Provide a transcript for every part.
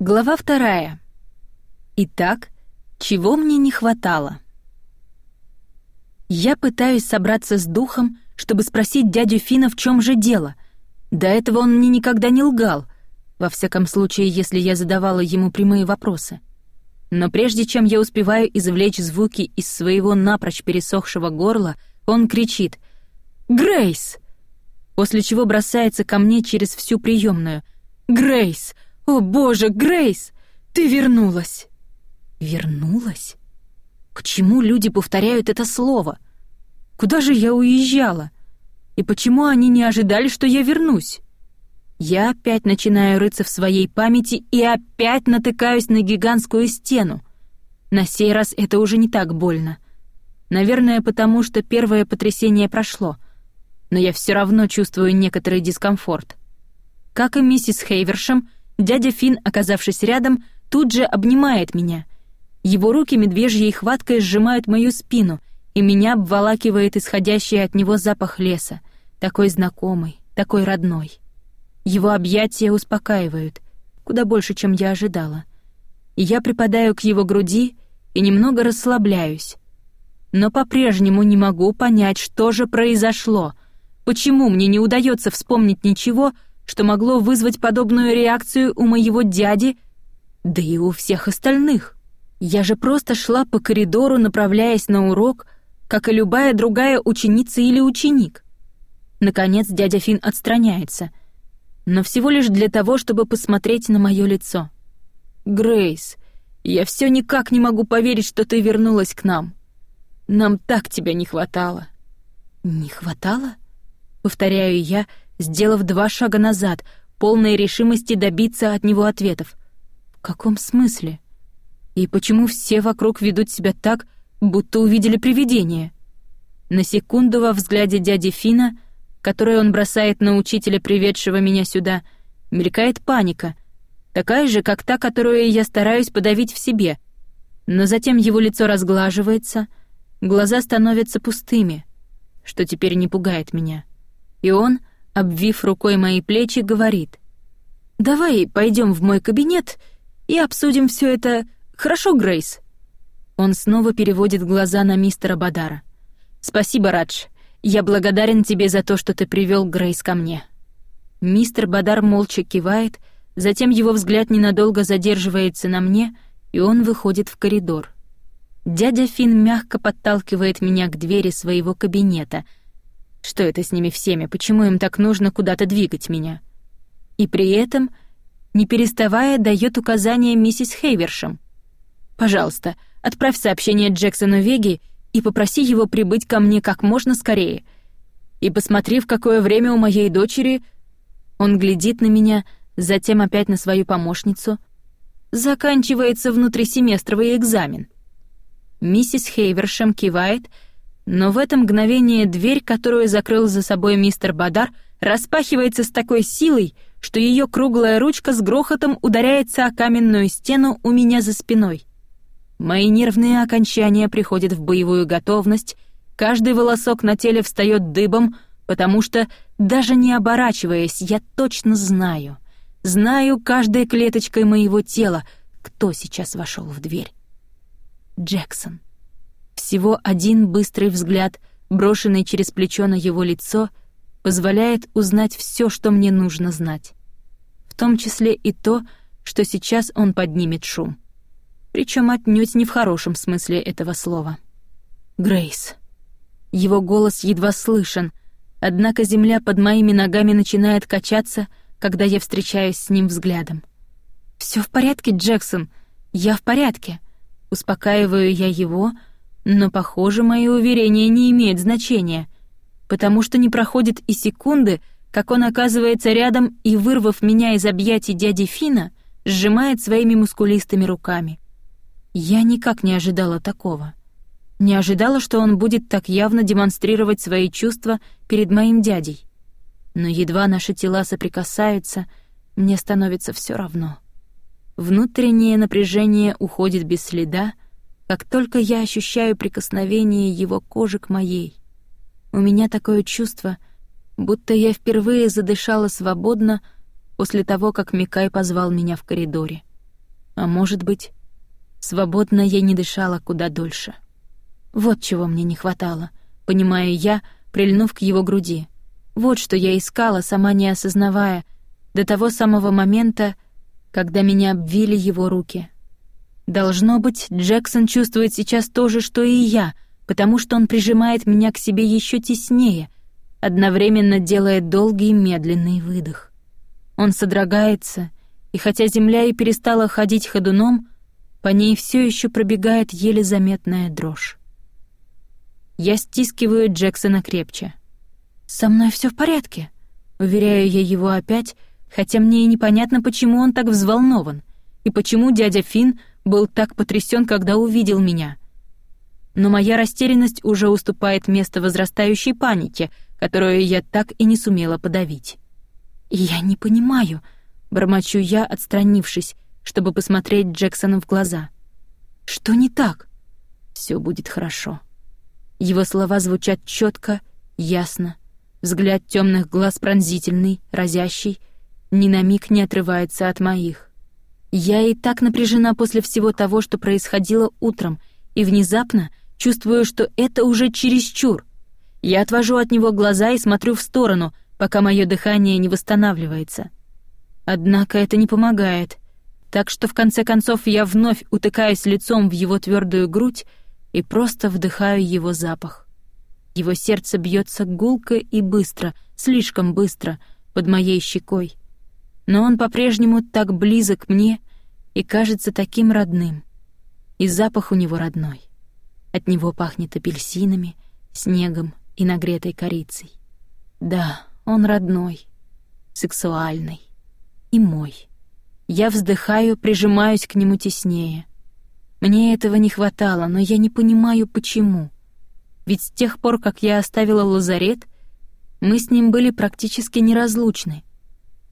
Глава вторая. Итак, чего мне не хватало? Я пытаюсь собраться с духом, чтобы спросить дядю Фина, в чем же дело. До этого он мне никогда не лгал, во всяком случае, если я задавала ему прямые вопросы. Но прежде чем я успеваю извлечь звуки из своего напрочь пересохшего горла, он кричит «Грейс!», после чего бросается ко мне через всю приемную. «Грейс! «О, боже, Грейс, ты вернулась!» «Вернулась? К чему люди повторяют это слово? Куда же я уезжала? И почему они не ожидали, что я вернусь?» Я опять начинаю рыться в своей памяти и опять натыкаюсь на гигантскую стену. На сей раз это уже не так больно. Наверное, потому что первое потрясение прошло, но я все равно чувствую некоторый дискомфорт. Как и миссис Хейвершем, Дядя Фин, оказавшись рядом, тут же обнимает меня. Его руки медвежьей хваткой сжимают мою спину, и меня обволакивает исходящий от него запах леса, такой знакомый, такой родной. Его объятия успокаивают, куда больше, чем я ожидала. И я припадаю к его груди и немного расслабляюсь. Но по-прежнему не могу понять, что же произошло, почему мне не удается вспомнить ничего, что могло вызвать подобную реакцию у моего дяди, да и у всех остальных. Я же просто шла по коридору, направляясь на урок, как и любая другая ученица или ученик. Наконец дядя Фин отстраняется, но всего лишь для того, чтобы посмотреть на мое лицо. «Грейс, я все никак не могу поверить, что ты вернулась к нам. Нам так тебя не хватало». «Не хватало?» — повторяю я, — сделав два шага назад, полной решимости добиться от него ответов. В каком смысле? И почему все вокруг ведут себя так, будто увидели привидение? На секунду во взгляде дяди Фина, который он бросает на учителя, приведшего меня сюда, мелькает паника, такая же, как та, которую я стараюсь подавить в себе. Но затем его лицо разглаживается, глаза становятся пустыми, что теперь не пугает меня. И он — обвив рукой мои плечи, говорит. «Давай пойдем в мой кабинет и обсудим все это. Хорошо, Грейс?» Он снова переводит глаза на мистера Бадара. «Спасибо, Радж. Я благодарен тебе за то, что ты привел Грейс ко мне». Мистер Бадар молча кивает, затем его взгляд ненадолго задерживается на мне, и он выходит в коридор. Дядя Фин мягко подталкивает меня к двери своего кабинета — что это с ними всеми? Почему им так нужно куда-то двигать меня? И при этом, не переставая, дает указания миссис Хейвершем. «Пожалуйста, отправь сообщение Джексону Веги и попроси его прибыть ко мне как можно скорее. И посмотри, в какое время у моей дочери...» Он глядит на меня, затем опять на свою помощницу. «Заканчивается внутрисеместровый экзамен». Миссис Хейвершем кивает — но в это мгновение дверь, которую закрыл за собой мистер Бадар, распахивается с такой силой, что ее круглая ручка с грохотом ударяется о каменную стену у меня за спиной. Мои нервные окончания приходят в боевую готовность, каждый волосок на теле встает дыбом, потому что, даже не оборачиваясь, я точно знаю, знаю каждой клеточкой моего тела, кто сейчас вошел в дверь. Джексон. Всего один быстрый взгляд, брошенный через плечо на его лицо, позволяет узнать все, что мне нужно знать. В том числе и то, что сейчас он поднимет шум. Причем отнюдь не в хорошем смысле этого слова. «Грейс». Его голос едва слышен, однако земля под моими ногами начинает качаться, когда я встречаюсь с ним взглядом. «Всё в порядке, Джексон, я в порядке». Успокаиваю я его, — но, похоже, мои уверения не имеют значения, потому что не проходит и секунды, как он оказывается рядом и, вырвав меня из объятий дяди Фина, сжимает своими мускулистыми руками. Я никак не ожидала такого. Не ожидала, что он будет так явно демонстрировать свои чувства перед моим дядей. Но едва наши тела соприкасаются, мне становится все равно. Внутреннее напряжение уходит без следа, как только я ощущаю прикосновение его кожи к моей. У меня такое чувство, будто я впервые задышала свободно после того, как Микай позвал меня в коридоре. А может быть, свободно я не дышала куда дольше. Вот чего мне не хватало, понимаю я, прильнув к его груди. Вот что я искала, сама не осознавая, до того самого момента, когда меня обвили его руки. Должно быть, Джексон чувствует сейчас то же, что и я, потому что он прижимает меня к себе еще теснее, одновременно делая долгий медленный выдох. Он содрогается, и хотя земля и перестала ходить ходуном, по ней все еще пробегает еле заметная дрожь. Я стискиваю Джексона крепче. «Со мной все в порядке», — уверяю я его опять, хотя мне и непонятно, почему он так взволнован, и почему дядя Финн был так потрясен, когда увидел меня. Но моя растерянность уже уступает место возрастающей панике, которую я так и не сумела подавить. «Я не понимаю», — бормочу я, отстранившись, чтобы посмотреть Джексону в глаза. «Что не так?» Все будет хорошо». Его слова звучат четко, ясно. Взгляд темных глаз пронзительный, разящий, ни на миг не отрывается от моих. Я и так напряжена после всего того, что происходило утром, и внезапно чувствую, что это уже чересчур. Я отвожу от него глаза и смотрю в сторону, пока мое дыхание не восстанавливается. Однако это не помогает, так что в конце концов я вновь утыкаюсь лицом в его твердую грудь и просто вдыхаю его запах. Его сердце бьется гулко и быстро, слишком быстро, под моей щекой — но он по-прежнему так близок мне и кажется таким родным. И запах у него родной. От него пахнет апельсинами, снегом и нагретой корицей. Да, он родной, сексуальный и мой. Я вздыхаю, прижимаюсь к нему теснее. Мне этого не хватало, но я не понимаю, почему. Ведь с тех пор, как я оставила лазарет, мы с ним были практически неразлучны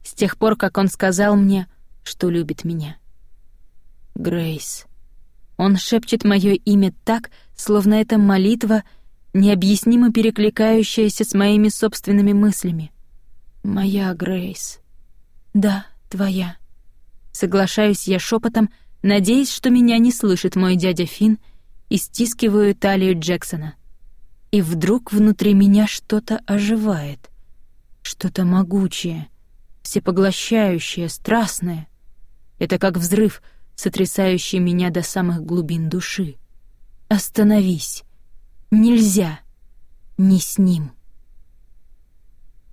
с тех пор, как он сказал мне, что любит меня. Грейс. Он шепчет мое имя так, словно это молитва, необъяснимо перекликающаяся с моими собственными мыслями. Моя Грейс. Да, твоя. Соглашаюсь я шепотом, надеясь, что меня не слышит мой дядя Фин, и стискиваю талию Джексона. И вдруг внутри меня что-то оживает. Что-то могучее — всепоглощающее, страстное. Это как взрыв, сотрясающий меня до самых глубин души. Остановись. Нельзя. Не с ним.